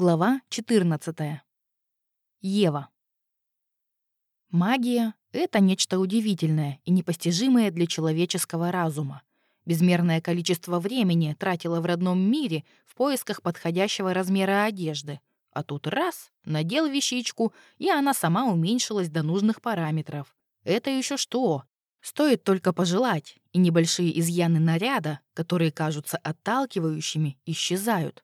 Глава 14. Ева. Магия — это нечто удивительное и непостижимое для человеческого разума. Безмерное количество времени тратила в родном мире в поисках подходящего размера одежды. А тут раз — надел вещичку, и она сама уменьшилась до нужных параметров. Это еще что? Стоит только пожелать, и небольшие изъяны наряда, которые кажутся отталкивающими, исчезают.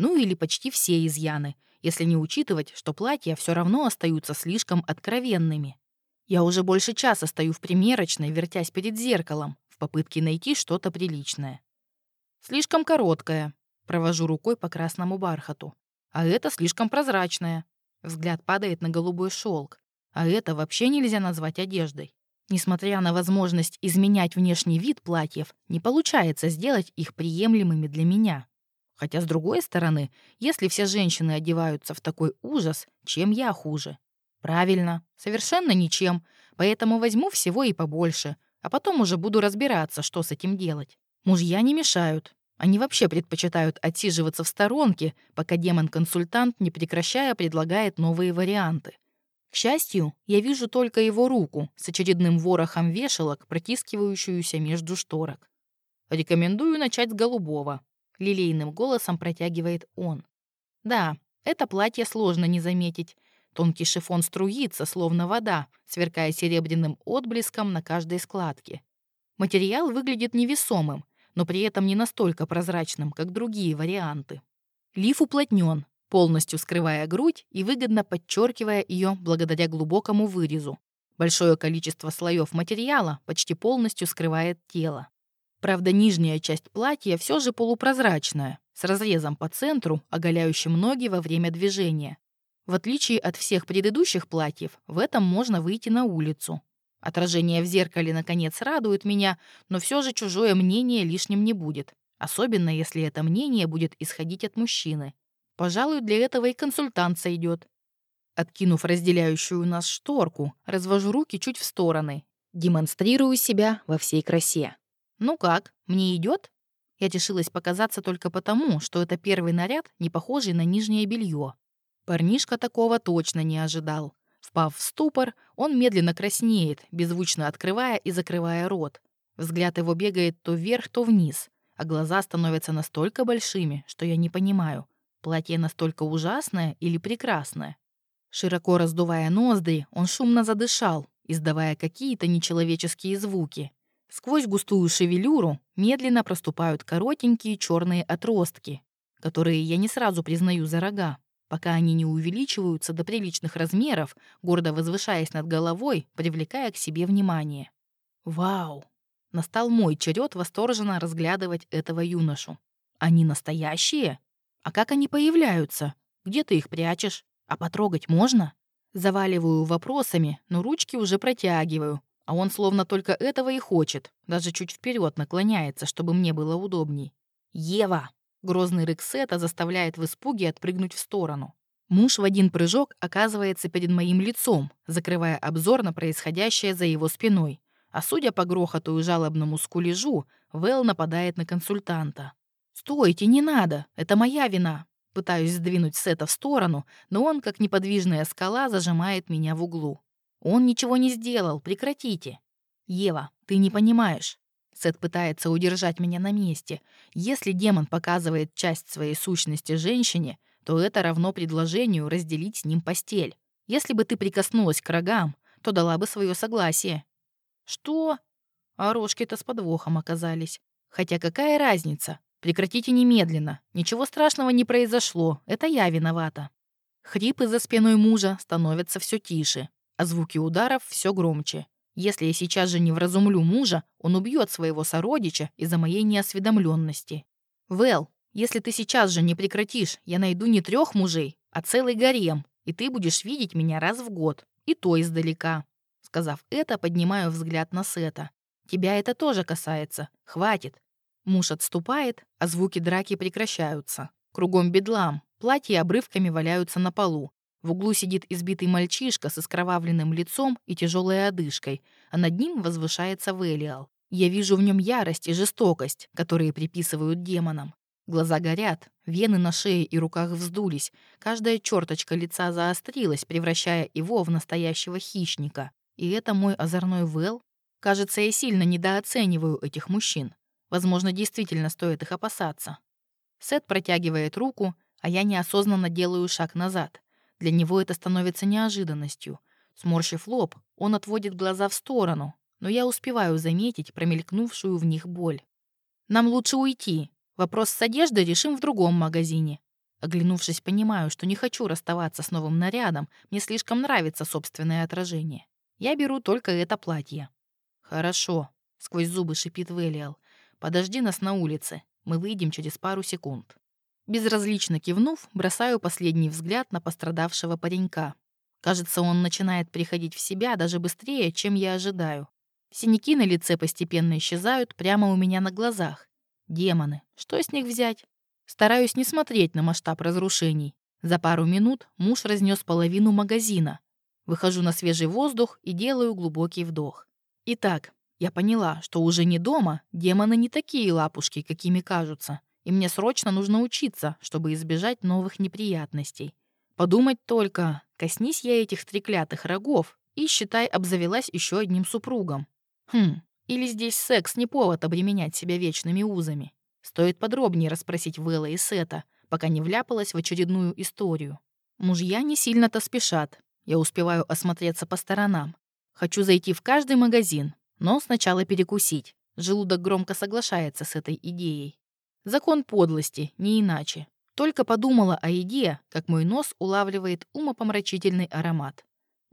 Ну или почти все изъяны, если не учитывать, что платья все равно остаются слишком откровенными. Я уже больше часа стою в примерочной, вертясь перед зеркалом, в попытке найти что-то приличное. Слишком короткое. Провожу рукой по красному бархату. А это слишком прозрачное. Взгляд падает на голубой шелк. А это вообще нельзя назвать одеждой. Несмотря на возможность изменять внешний вид платьев, не получается сделать их приемлемыми для меня. Хотя, с другой стороны, если все женщины одеваются в такой ужас, чем я хуже? Правильно, совершенно ничем, поэтому возьму всего и побольше, а потом уже буду разбираться, что с этим делать. Мужья не мешают. Они вообще предпочитают отсиживаться в сторонке, пока демон-консультант, не прекращая, предлагает новые варианты. К счастью, я вижу только его руку с очередным ворохом вешалок, протискивающуюся между шторок. Рекомендую начать с голубого, лилейным голосом протягивает он. Да, это платье сложно не заметить. Тонкий шифон струится, словно вода, сверкая серебряным отблеском на каждой складке. Материал выглядит невесомым, но при этом не настолько прозрачным, как другие варианты. Лиф уплотнен, полностью скрывая грудь и выгодно подчеркивая ее благодаря глубокому вырезу. Большое количество слоев материала почти полностью скрывает тело. Правда, нижняя часть платья все же полупрозрачная, с разрезом по центру, оголяющим ноги во время движения. В отличие от всех предыдущих платьев, в этом можно выйти на улицу. Отражение в зеркале, наконец, радует меня, но все же чужое мнение лишним не будет, особенно если это мнение будет исходить от мужчины. Пожалуй, для этого и консультант сойдет. Откинув разделяющую нас шторку, развожу руки чуть в стороны, демонстрирую себя во всей красе. «Ну как, мне идет? Я решилась показаться только потому, что это первый наряд, не похожий на нижнее белье. Парнишка такого точно не ожидал. Впав в ступор, он медленно краснеет, беззвучно открывая и закрывая рот. Взгляд его бегает то вверх, то вниз, а глаза становятся настолько большими, что я не понимаю, платье настолько ужасное или прекрасное. Широко раздувая ноздри, он шумно задышал, издавая какие-то нечеловеческие звуки. Сквозь густую шевелюру медленно проступают коротенькие черные отростки, которые я не сразу признаю за рога, пока они не увеличиваются до приличных размеров, гордо возвышаясь над головой, привлекая к себе внимание. Вау! Настал мой черед восторженно разглядывать этого юношу. Они настоящие? А как они появляются? Где ты их прячешь? А потрогать можно? Заваливаю вопросами, но ручки уже протягиваю, а он словно только этого и хочет, даже чуть вперед наклоняется, чтобы мне было удобней. «Ева!» — грозный рык Сета заставляет в испуге отпрыгнуть в сторону. Муж в один прыжок оказывается перед моим лицом, закрывая обзор на происходящее за его спиной. А судя по грохоту и жалобному скулежу, Вэл нападает на консультанта. «Стойте, не надо! Это моя вина!» Пытаюсь сдвинуть Сета в сторону, но он, как неподвижная скала, зажимает меня в углу. Он ничего не сделал, прекратите. Ева, ты не понимаешь. Сет пытается удержать меня на месте. Если демон показывает часть своей сущности женщине, то это равно предложению разделить с ним постель. Если бы ты прикоснулась к рогам, то дала бы свое согласие. Что? А рожки-то с подвохом оказались. Хотя какая разница? Прекратите немедленно. Ничего страшного не произошло. Это я виновата. Хрипы за спиной мужа становятся все тише а звуки ударов все громче. Если я сейчас же не вразумлю мужа, он убьет своего сородича из-за моей неосведомленности. Вэл, если ты сейчас же не прекратишь, я найду не трех мужей, а целый гарем, и ты будешь видеть меня раз в год, и то издалека. Сказав это, поднимаю взгляд на Сета. Тебя это тоже касается. Хватит. Муж отступает, а звуки драки прекращаются. Кругом бедлам. Платья обрывками валяются на полу. В углу сидит избитый мальчишка с искровавленным лицом и тяжелой одышкой, а над ним возвышается Велиал. Я вижу в нем ярость и жестокость, которые приписывают демонам. Глаза горят, вены на шее и руках вздулись, каждая черточка лица заострилась, превращая его в настоящего хищника. И это мой озорной Вэл? Кажется, я сильно недооцениваю этих мужчин. Возможно, действительно стоит их опасаться. Сет протягивает руку, а я неосознанно делаю шаг назад. Для него это становится неожиданностью. Сморщив лоб, он отводит глаза в сторону, но я успеваю заметить промелькнувшую в них боль. «Нам лучше уйти. Вопрос с одеждой решим в другом магазине». Оглянувшись, понимаю, что не хочу расставаться с новым нарядом, мне слишком нравится собственное отражение. Я беру только это платье. «Хорошо», — сквозь зубы шипит Велиал. «Подожди нас на улице. Мы выйдем через пару секунд». Безразлично кивнув, бросаю последний взгляд на пострадавшего паренька. Кажется, он начинает приходить в себя даже быстрее, чем я ожидаю. Синяки на лице постепенно исчезают прямо у меня на глазах. Демоны, что с них взять? Стараюсь не смотреть на масштаб разрушений. За пару минут муж разнес половину магазина. Выхожу на свежий воздух и делаю глубокий вдох. Итак, я поняла, что уже не дома демоны не такие лапушки, какими кажутся, и мне срочно нужно учиться, чтобы избежать новых неприятностей. Подумать только, коснись я этих треклятых рогов, и, считай, обзавелась еще одним супругом. Хм, или здесь секс не повод обременять себя вечными узами. Стоит подробнее расспросить Вэлла и Сета, пока не вляпалась в очередную историю. Мужья не сильно-то спешат. Я успеваю осмотреться по сторонам. Хочу зайти в каждый магазин, но сначала перекусить. Желудок громко соглашается с этой идеей. Закон подлости, не иначе. Только подумала о еде, как мой нос улавливает умопомрачительный аромат.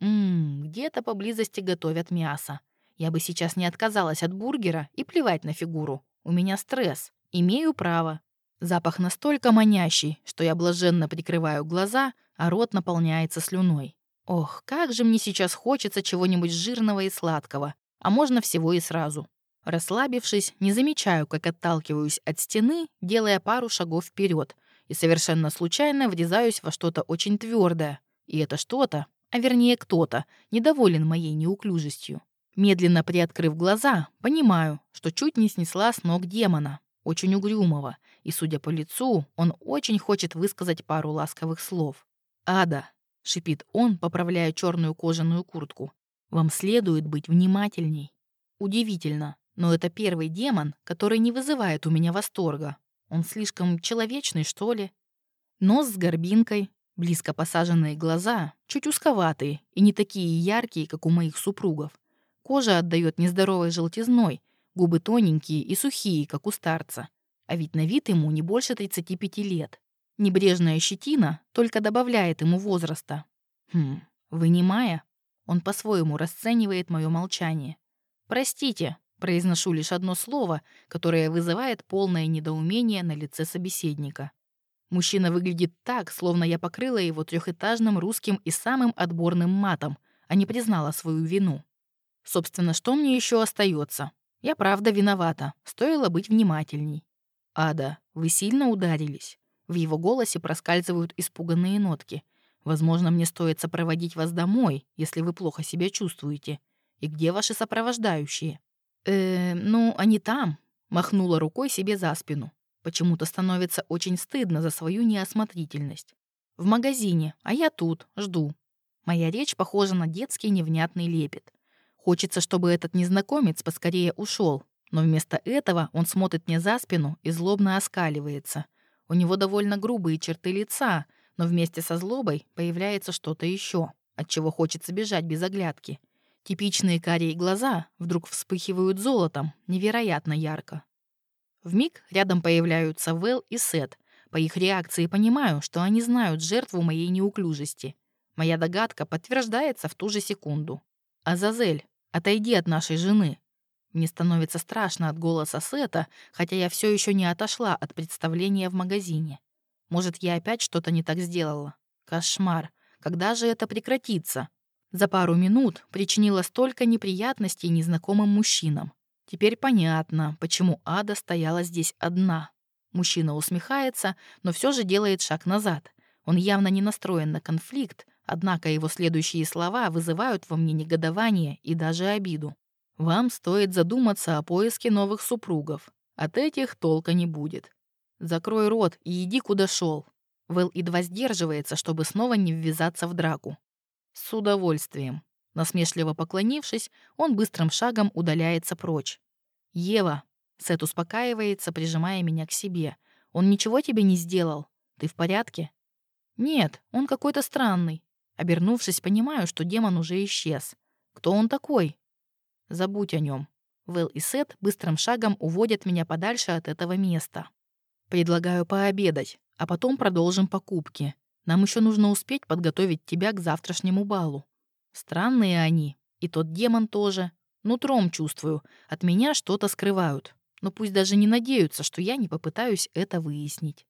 Ммм, где-то поблизости готовят мясо. Я бы сейчас не отказалась от бургера и плевать на фигуру. У меня стресс. Имею право. Запах настолько манящий, что я блаженно прикрываю глаза, а рот наполняется слюной. Ох, как же мне сейчас хочется чего-нибудь жирного и сладкого, а можно всего и сразу. Расслабившись, не замечаю, как отталкиваюсь от стены, делая пару шагов вперед, и совершенно случайно врезаюсь во что-то очень твердое. И это что-то, а вернее кто-то, недоволен моей неуклюжестью. Медленно приоткрыв глаза, понимаю, что чуть не снесла с ног демона, очень угрюмого, и, судя по лицу, он очень хочет высказать пару ласковых слов. «Ада», — шипит он, поправляя черную кожаную куртку, — «вам следует быть внимательней». Удивительно, но это первый демон, который не вызывает у меня восторга. Он слишком человечный, что ли? Нос с горбинкой, близко посаженные глаза, чуть узковатые и не такие яркие, как у моих супругов. Кожа отдает нездоровой желтизной, губы тоненькие и сухие, как у старца. А ведь на вид ему не больше 35 лет. Небрежная щетина только добавляет ему возраста. Хм, вынимая, он по-своему расценивает мое молчание. «Простите», — произношу лишь одно слово, которое вызывает полное недоумение на лице собеседника. Мужчина выглядит так, словно я покрыла его трехэтажным русским и самым отборным матом, а не признала свою вину. Собственно, что мне еще остается? Я правда виновата. Стоило быть внимательней. Ада, вы сильно ударились? В его голосе проскальзывают испуганные нотки. Возможно, мне стоит сопроводить вас домой, если вы плохо себя чувствуете. И где ваши сопровождающие? Э, ну, они там. Махнула рукой себе за спину. Почему-то становится очень стыдно за свою неосмотрительность. В магазине, а я тут, жду. Моя речь похожа на детский невнятный лепет. Хочется, чтобы этот незнакомец поскорее ушел, но вместо этого он смотрит мне за спину и злобно оскаливается. У него довольно грубые черты лица, но вместе со злобой появляется что-то еще, от чего хочется бежать без оглядки. Типичные карие глаза вдруг вспыхивают золотом, невероятно ярко. В миг рядом появляются Вэл и Сет. По их реакции понимаю, что они знают жертву моей неуклюжести. Моя догадка подтверждается в ту же секунду. Азазель, Отойди от нашей жены. Мне становится страшно от голоса Сета, хотя я все еще не отошла от представления в магазине. Может, я опять что-то не так сделала? Кошмар. Когда же это прекратится? За пару минут причинила столько неприятностей незнакомым мужчинам. Теперь понятно, почему Ада стояла здесь одна. Мужчина усмехается, но все же делает шаг назад. Он явно не настроен на конфликт, Однако его следующие слова вызывают во мне негодование и даже обиду. Вам стоит задуматься о поиске новых супругов. От этих толка не будет. Закрой рот и иди, куда шел. Вэл едва сдерживается, чтобы снова не ввязаться в драку. С удовольствием. Насмешливо поклонившись, он быстрым шагом удаляется прочь. «Ева!» Сет успокаивается, прижимая меня к себе. «Он ничего тебе не сделал? Ты в порядке?» «Нет, он какой-то странный». Обернувшись, понимаю, что демон уже исчез. «Кто он такой?» «Забудь о нем. Вэл и Сет быстрым шагом уводят меня подальше от этого места. Предлагаю пообедать, а потом продолжим покупки. Нам еще нужно успеть подготовить тебя к завтрашнему балу. Странные они, и тот демон тоже. Нутром чувствую, от меня что-то скрывают. Но пусть даже не надеются, что я не попытаюсь это выяснить.